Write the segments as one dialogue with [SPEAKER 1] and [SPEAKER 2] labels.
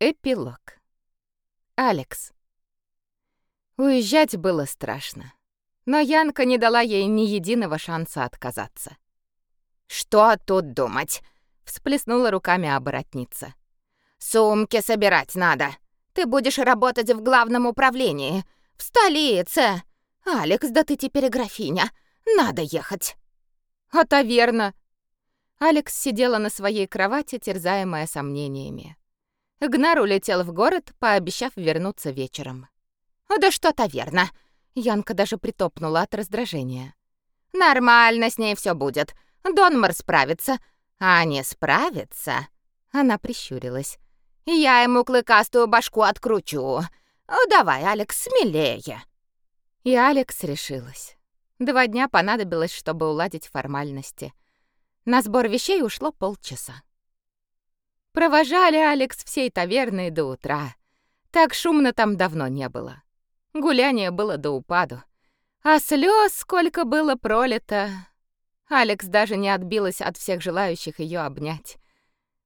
[SPEAKER 1] Эпилог. Алекс. Уезжать было страшно, но Янка не дала ей ни единого шанса отказаться.
[SPEAKER 2] «Что тут думать?» — всплеснула руками оборотница. «Сумки собирать надо. Ты будешь работать в главном управлении, в столице. Алекс, да ты теперь графиня. Надо ехать».
[SPEAKER 1] «А таверна?» Алекс сидела на своей кровати, терзаемая сомнениями. Гнар улетел в город, пообещав вернуться вечером.
[SPEAKER 2] «Да что-то верно!» Янка даже притопнула от раздражения. «Нормально с ней все будет. Донмар справится. А не справится...» Она прищурилась. «Я ему клыкастую башку откручу. Давай, Алекс, смелее!»
[SPEAKER 1] И Алекс решилась. Два дня понадобилось, чтобы уладить формальности. На сбор вещей ушло полчаса. Провожали Алекс всей таверной до утра. Так шумно там давно не было. Гуляние было до упаду. А слез сколько было пролито. Алекс даже не отбилась от всех желающих ее обнять.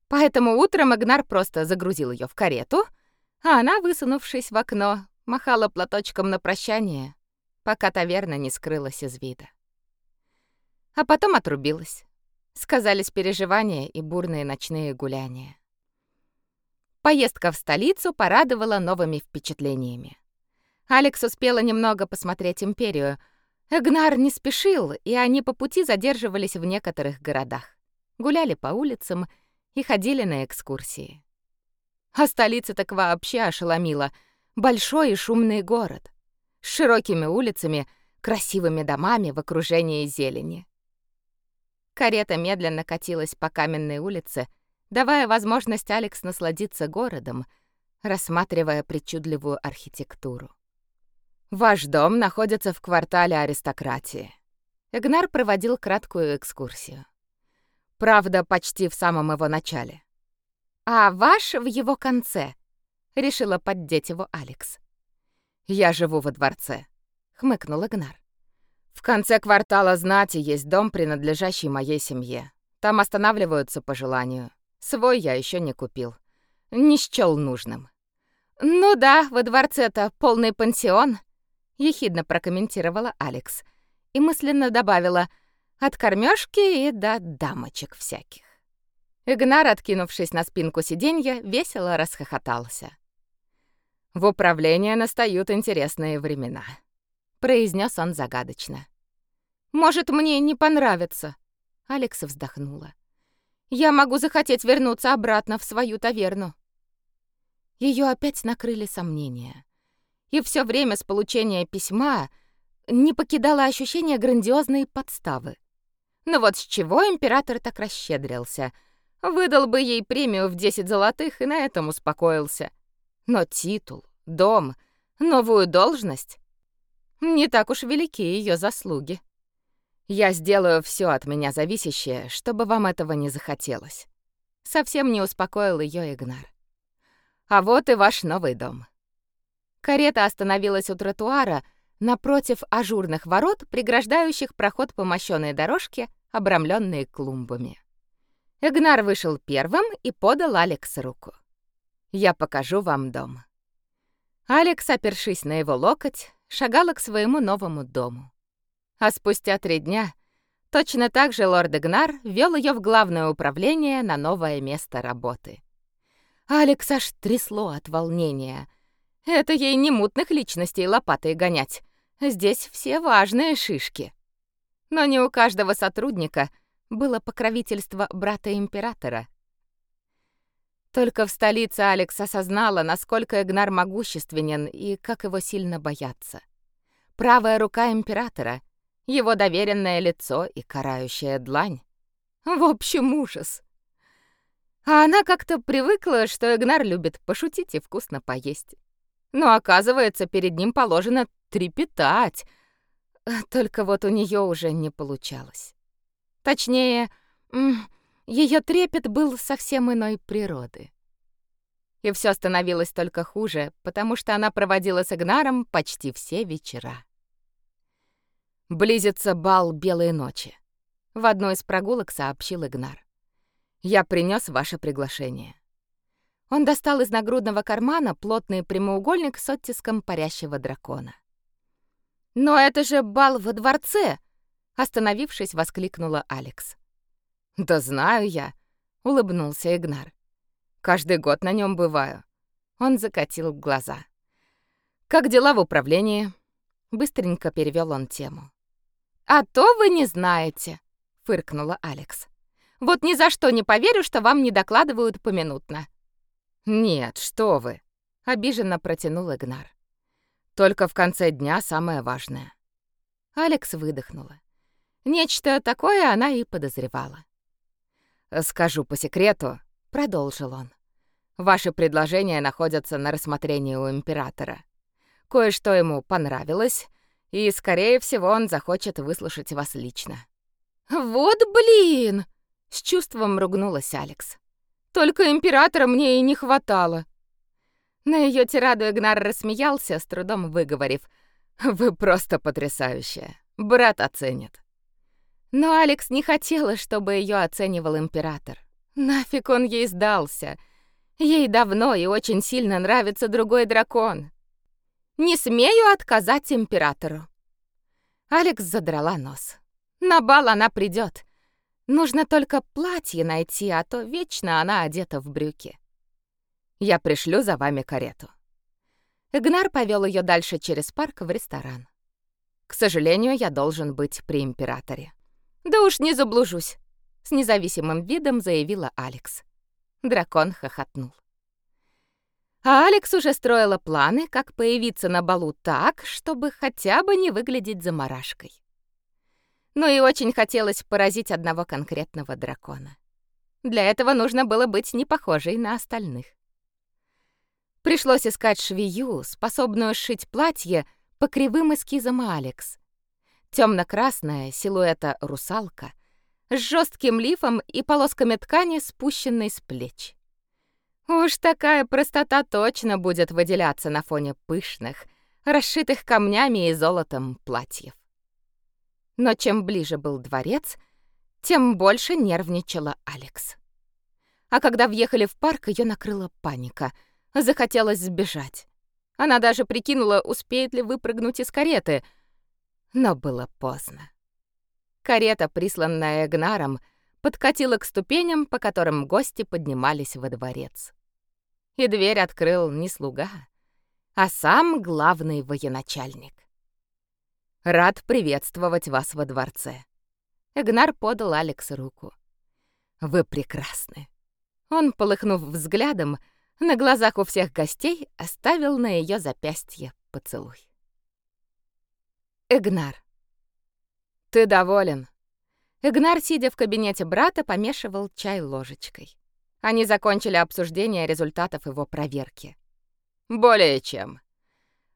[SPEAKER 1] Поэтому утром Игнар просто загрузил ее в карету, а она, высунувшись в окно, махала платочком на прощание, пока таверна не скрылась из вида. А потом отрубилась. Сказались переживания и бурные ночные гуляния. Поездка в столицу порадовала новыми впечатлениями. Алекс успела немного посмотреть империю. Эгнар не спешил, и они по пути задерживались в некоторых городах. Гуляли по улицам и ходили на экскурсии. А столица так вообще ошеломила. Большой и шумный город. С широкими улицами, красивыми домами в окружении зелени. Карета медленно катилась по каменной улице, давая возможность Алекс насладиться городом, рассматривая причудливую архитектуру. Ваш дом находится в квартале аристократии. Игнар проводил краткую экскурсию. Правда, почти в самом его начале. А ваш в его конце, решила поддеть его Алекс. Я живу во дворце, хмыкнул Игнар. В конце квартала знати есть дом, принадлежащий моей семье. Там останавливаются по желанию. Свой я еще не купил. Не счёл нужным. «Ну да, во дворце-то полный пансион», — ехидно прокомментировала Алекс. И мысленно добавила «от кормёжки и до дамочек всяких». Игнар, откинувшись на спинку сиденья, весело расхохотался. «В управление настают интересные времена», произнес он загадочно. Может, мне не понравится. Алекс вздохнула. Я могу захотеть вернуться обратно в свою таверну. Ее опять накрыли сомнения. И все время с получения письма не покидало ощущение грандиозной подставы. Но вот с чего император так расщедрился? Выдал бы ей премию в 10 золотых и на этом успокоился. Но титул, дом, новую должность не так уж велики ее заслуги. Я сделаю все от меня зависящее, чтобы вам этого не захотелось. Совсем не успокоил ее Игнар. А вот и ваш новый дом. Карета остановилась у тротуара напротив ажурных ворот, преграждающих проход по мощёной дорожке, обрамленной клумбами. Игнар вышел первым и подал Алекс руку. «Я покажу вам дом». Алекс, опершись на его локоть, шагала к своему новому дому. А спустя три дня точно так же лорд Игнар вел ее в главное управление на новое место работы. Алекс аж трясло от волнения. Это ей не мутных личностей лопатой гонять. Здесь все важные шишки. Но не у каждого сотрудника было покровительство брата императора. Только в столице Алекс осознала, насколько Игнар могущественен и как его сильно боятся. Правая рука императора, его доверенное лицо и карающая длань. В общем, ужас. А она как-то привыкла, что Игнар любит пошутить и вкусно поесть. Но оказывается, перед ним положено трепетать. Только вот у нее уже не получалось. Точнее, ее трепет был совсем иной природы. И все становилось только хуже, потому что она проводила с Игнаром почти все вечера. Близится бал Белой ночи. В одной из прогулок сообщил Игнар. Я принес ваше приглашение. Он достал из нагрудного кармана плотный прямоугольник с оттиском парящего дракона. «Но это же бал во дворце!» — остановившись, воскликнула Алекс.
[SPEAKER 2] «Да знаю я», — улыбнулся Игнар. «Каждый год на нем бываю». Он закатил глаза. «Как дела в управлении?» Быстренько перевел он тему.
[SPEAKER 1] «А то вы не знаете», — фыркнула Алекс. «Вот ни за что не поверю, что вам не докладывают поминутно».
[SPEAKER 2] «Нет, что вы!» — обиженно протянул Игнар. «Только в конце дня самое важное».
[SPEAKER 1] Алекс выдохнула. Нечто такое она и подозревала.
[SPEAKER 2] «Скажу по секрету», — продолжил он. «Ваши предложения находятся на рассмотрении у императора. Кое-что ему понравилось, и, скорее всего, он захочет выслушать вас лично».
[SPEAKER 1] «Вот блин!» — с чувством ругнулась Алекс. Только императора мне и не хватало. На ее тираду Игнар рассмеялся, с трудом выговорив: "Вы просто потрясающая. Брат оценит". Но Алекс не хотела, чтобы ее оценивал император. Нафиг он ей сдался? Ей давно и очень сильно нравится другой дракон. Не смею отказать императору. Алекс задрала нос. На бал она придет. Нужно только платье найти, а то вечно она одета в брюки.
[SPEAKER 2] Я пришлю за вами карету.
[SPEAKER 1] Игнар повел ее дальше через парк в ресторан.
[SPEAKER 2] К сожалению, я должен быть при императоре.
[SPEAKER 1] Да уж не заблужусь, с независимым видом заявила Алекс. Дракон хохотнул. А Алекс уже строила планы, как появиться на балу так, чтобы хотя бы не выглядеть заморашкой но и очень хотелось поразить одного конкретного дракона. Для этого нужно было быть не похожей на остальных. Пришлось искать швею, способную сшить платье по кривым эскизам Алекс. Темно-красная силуэта русалка с жестким лифом и полосками ткани, спущенной с плеч. Уж такая простота точно будет выделяться на фоне пышных, расшитых камнями и золотом платьев. Но чем ближе был дворец, тем больше нервничала Алекс. А когда въехали в парк, ее накрыла паника. Захотелось сбежать. Она даже прикинула, успеет ли выпрыгнуть из кареты. Но было поздно. Карета, присланная Эгнаром, подкатила к ступеням, по которым гости поднимались во дворец. И дверь открыл не слуга, а сам главный военачальник.
[SPEAKER 2] Рад приветствовать вас во дворце.
[SPEAKER 1] Эгнар подал Алекс руку.
[SPEAKER 2] Вы прекрасны.
[SPEAKER 1] Он, полыхнув взглядом, на глазах у всех гостей оставил на ее запястье поцелуй. Эгнар.
[SPEAKER 2] Ты доволен?
[SPEAKER 1] Эгнар, сидя в кабинете брата, помешивал чай ложечкой. Они закончили обсуждение результатов его проверки.
[SPEAKER 2] Более чем.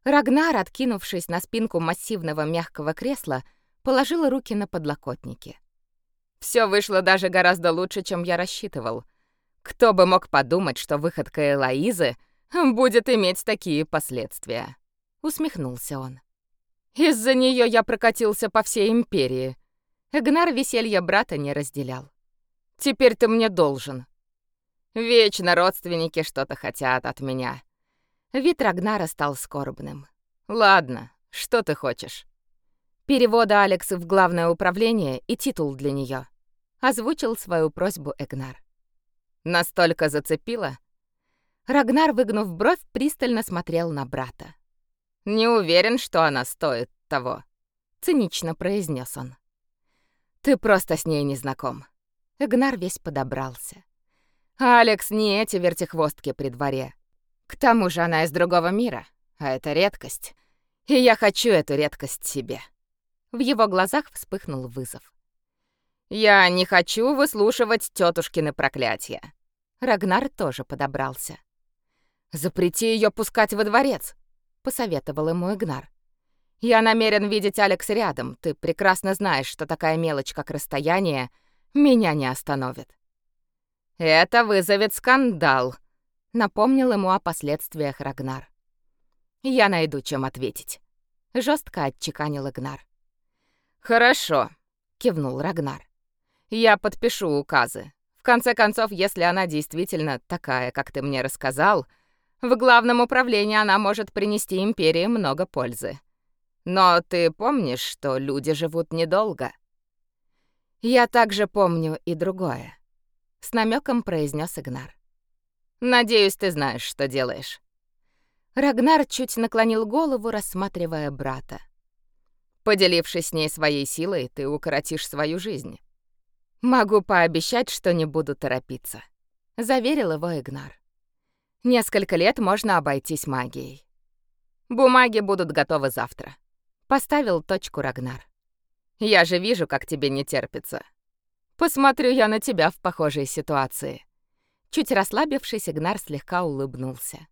[SPEAKER 1] Рагнар, откинувшись на спинку массивного мягкого кресла, положил руки на подлокотники.
[SPEAKER 2] Все вышло даже гораздо лучше, чем я рассчитывал. Кто бы мог подумать, что выходка Элоизы будет иметь такие последствия?
[SPEAKER 1] Усмехнулся он.
[SPEAKER 2] Из-за нее я прокатился по всей империи.
[SPEAKER 1] Эгнар веселья брата не разделял.
[SPEAKER 2] Теперь ты мне должен. Вечно родственники что-то хотят от меня.
[SPEAKER 1] Вид Рагнара стал скорбным.
[SPEAKER 2] «Ладно, что ты хочешь?»
[SPEAKER 1] Перевода Алекс в главное управление и титул для нее. Озвучил свою просьбу Эгнар.
[SPEAKER 2] «Настолько зацепила?»
[SPEAKER 1] Рагнар, выгнув бровь, пристально смотрел на брата.
[SPEAKER 2] «Не уверен, что она стоит того», —
[SPEAKER 1] цинично произнес он.
[SPEAKER 2] «Ты просто с ней не знаком».
[SPEAKER 1] Эгнар весь подобрался.
[SPEAKER 2] «Алекс не эти вертихвостки при дворе. К тому же она из другого мира, а это редкость. И я хочу эту редкость себе.
[SPEAKER 1] В его глазах вспыхнул вызов.
[SPEAKER 2] Я не хочу выслушивать тётушкины проклятия.
[SPEAKER 1] Рагнар тоже подобрался.
[SPEAKER 2] Запрети ее пускать во дворец, посоветовал ему Игнар. Я намерен видеть Алекс рядом. Ты прекрасно знаешь, что такая мелочь, как расстояние, меня не остановит. Это вызовет скандал,
[SPEAKER 1] напомнил ему о последствиях Рагнар.
[SPEAKER 2] «Я найду, чем ответить», — жестко отчеканил Игнар. «Хорошо», — кивнул Рагнар. «Я подпишу указы. В
[SPEAKER 1] конце концов, если она действительно такая, как ты мне рассказал, в главном управлении она может принести империи много пользы. Но ты помнишь, что люди живут недолго? Я также помню и другое, с намеком произнес Игнар. Надеюсь, ты знаешь, что делаешь. Рагнар чуть наклонил голову, рассматривая брата. Поделившись с ней своей силой, ты укоротишь свою жизнь. Могу пообещать, что не буду торопиться, заверил его Игнар. Несколько лет можно обойтись магией. Бумаги будут готовы завтра. Поставил точку Рагнар. Я же вижу, как тебе не терпится. Посмотрю я на тебя в похожей ситуации. Чуть расслабившись, Игнар слегка улыбнулся.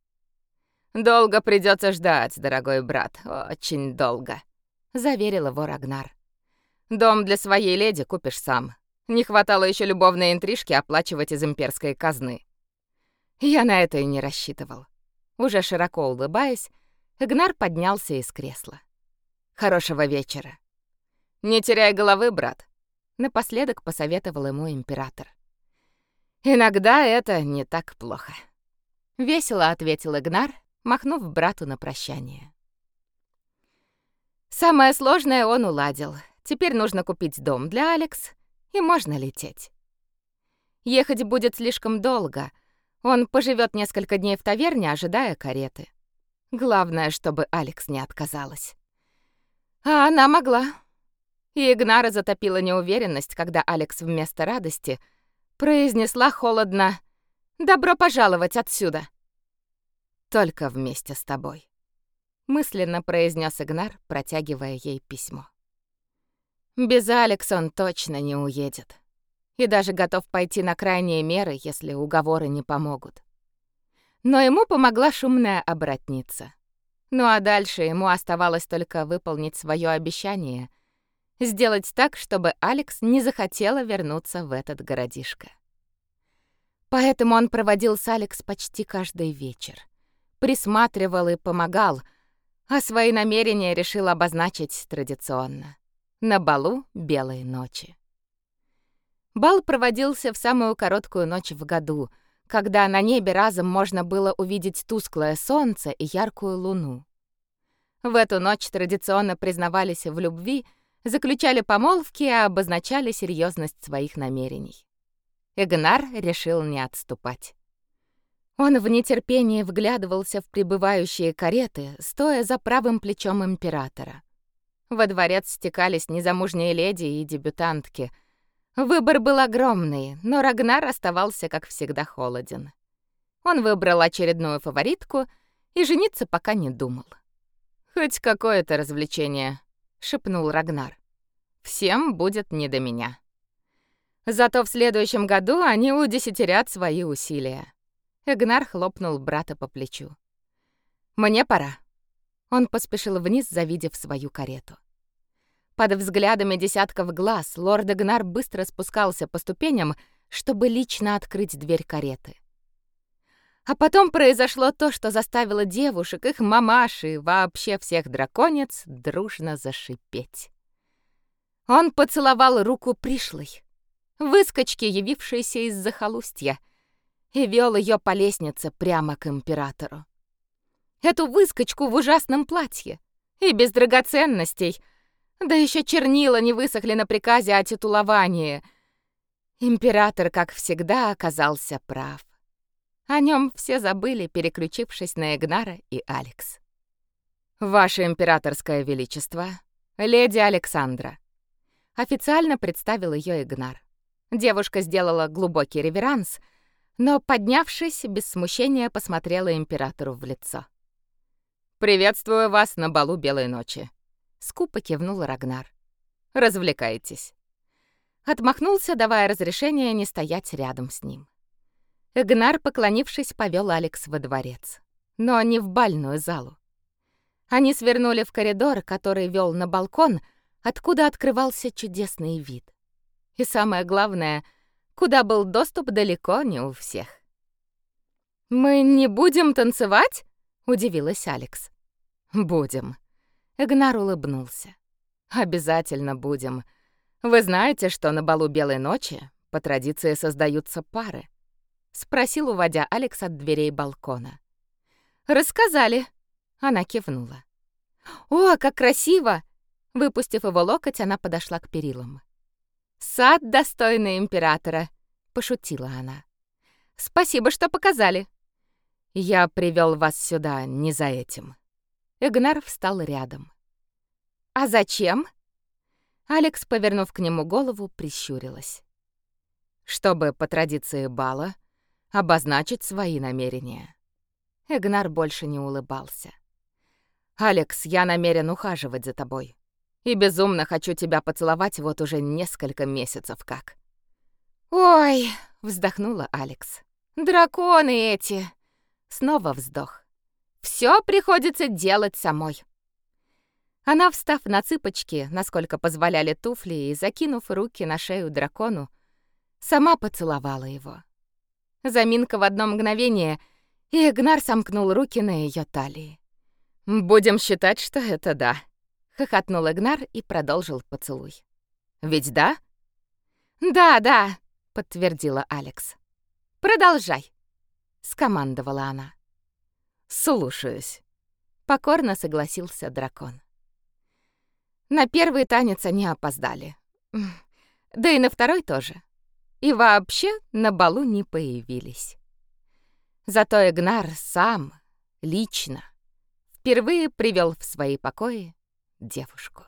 [SPEAKER 1] Долго придется ждать, дорогой брат, очень долго, заверил его Рагнар. Дом для своей леди купишь сам. Не хватало еще любовной интрижки оплачивать из имперской казны. Я на это и не рассчитывал. Уже широко улыбаясь, Игнар поднялся из кресла. Хорошего вечера. Не теряй головы, брат, напоследок посоветовал ему император. Иногда это не так плохо. Весело ответил Игнар, махнув брату на прощание. Самое сложное он уладил. Теперь нужно купить дом для Алекс, и можно лететь. Ехать будет слишком долго. Он поживет несколько дней в таверне, ожидая кареты. Главное, чтобы Алекс не отказалась. А она могла. И Игнара затопила неуверенность, когда Алекс вместо радости произнесла холодно «Добро пожаловать отсюда!» «Только вместе с тобой», — мысленно произнес Игнар, протягивая ей письмо. Без Алекс он точно не уедет. И даже готов пойти на крайние меры, если уговоры не помогут. Но ему помогла шумная обратница. Ну а дальше ему оставалось только выполнить свое обещание — сделать так, чтобы Алекс не захотела вернуться в этот городишко. Поэтому он проводил с Алекс почти каждый вечер. Присматривал и помогал, а свои намерения решил обозначить традиционно — на балу белой ночи. Бал проводился в самую короткую ночь в году, когда на небе разом можно было увидеть тусклое солнце и яркую луну. В эту ночь традиционно признавались в любви — заключали помолвки и обозначали серьезность своих намерений. Игнар решил не отступать. Он в нетерпении вглядывался в прибывающие кареты, стоя за правым плечом императора. Во дворец стекались незамужние леди и дебютантки. Выбор был огромный, но Рагнар оставался, как всегда, холоден. Он выбрал очередную фаворитку и жениться пока не думал. «Хоть какое-то развлечение», шепнул Рагнар. Всем будет не до меня. Зато в следующем году они удесятерят свои усилия. Игнар хлопнул брата по плечу. Мне пора. Он поспешил вниз, завидев свою карету. Под взглядами десятков глаз лорд Игнар быстро спускался по ступеням, чтобы лично открыть дверь кареты. А потом произошло то, что заставило девушек, их мамаши вообще всех драконец дружно зашипеть. Он поцеловал руку пришлой, выскочки, явившейся из захолустья, и вел ее по лестнице прямо к императору. Эту выскочку в ужасном платье и без драгоценностей, да еще чернила не высохли на приказе о титуловании. Император, как всегда, оказался прав. О нем все забыли, переключившись на Игнара и Алекс. «Ваше императорское величество, леди Александра», официально представил ее Игнар. Девушка сделала глубокий реверанс, но, поднявшись, без смущения посмотрела императору в лицо. «Приветствую вас на балу Белой ночи», — скупо кивнул Рагнар. «Развлекайтесь». Отмахнулся, давая разрешение не стоять рядом с ним. Игнар, поклонившись, повел Алекс во дворец, но не в бальную залу. Они свернули в коридор, который вел на балкон, откуда открывался чудесный вид. И самое главное, куда был доступ далеко не у всех. «Мы не будем танцевать?» — удивилась Алекс. «Будем». Игнар улыбнулся. «Обязательно будем. Вы знаете, что на балу Белой ночи по традиции создаются пары?» — спросил, уводя Алекс от дверей балкона.
[SPEAKER 2] «Рассказали», — она кивнула. «О, как красиво!» Выпустив его локоть, она подошла к перилам. «Сад, достойный императора», — пошутила она. «Спасибо, что показали».
[SPEAKER 1] «Я привел вас сюда не за этим».
[SPEAKER 2] Игнар встал рядом. «А зачем?» Алекс, повернув к нему голову, прищурилась.
[SPEAKER 1] «Чтобы по традиции бала обозначить свои намерения».
[SPEAKER 2] Игнар больше не улыбался.
[SPEAKER 1] «Алекс, я намерен ухаживать за тобой. И безумно хочу тебя поцеловать вот уже несколько месяцев как».
[SPEAKER 2] «Ой!» — вздохнула Алекс. «Драконы эти!» Снова вздох. «Всё приходится делать самой». Она, встав на цыпочки, насколько позволяли туфли, и закинув руки на шею дракону, сама поцеловала его. Заминка в одно мгновение, и Игнар сомкнул руки на ее талии.
[SPEAKER 1] «Будем считать, что это да», —
[SPEAKER 2] хохотнул Игнар и продолжил поцелуй.
[SPEAKER 1] «Ведь да?»
[SPEAKER 2] «Да, да», — подтвердила Алекс. «Продолжай», — скомандовала она.
[SPEAKER 1] «Слушаюсь», —
[SPEAKER 2] покорно согласился дракон. На первый танец они опоздали. Да и на второй тоже. И вообще на балу не появились. Зато Игнар сам, лично, впервые привел в свои покои девушку.